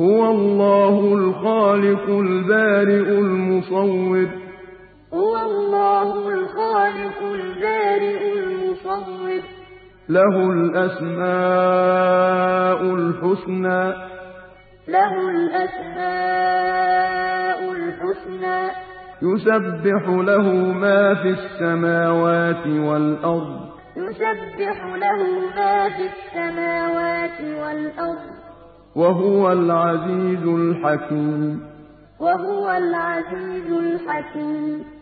هُوَ اللَّهُ الْخَالِقُ الْبَارِئُ الْمُصَوِّرُ ۖ. هُوَ اللَّهُ الْخَالِقُ الْبَارِئُ الْمُصَوِّرُ ۖ. لَهُ الْأَسْمَاءُ الْحُسْنَىٰ. له الْأَسْمَاءُ الْحُسْنَىٰ. يُسَبِّحُ لَهُ مَا فِي السَّمَاوَاتِ وَالْأَرْضِ ۖ. يُسَبِّحُ لَهُ مَا فِي السَّمَاوَاتِ وَالْأَرْضِ ۖ. وَهُوَ الْعَزِيزُ الْحَكِيمُ. وَهُوَ الْعَزِيزُ الْحَكِيمُ.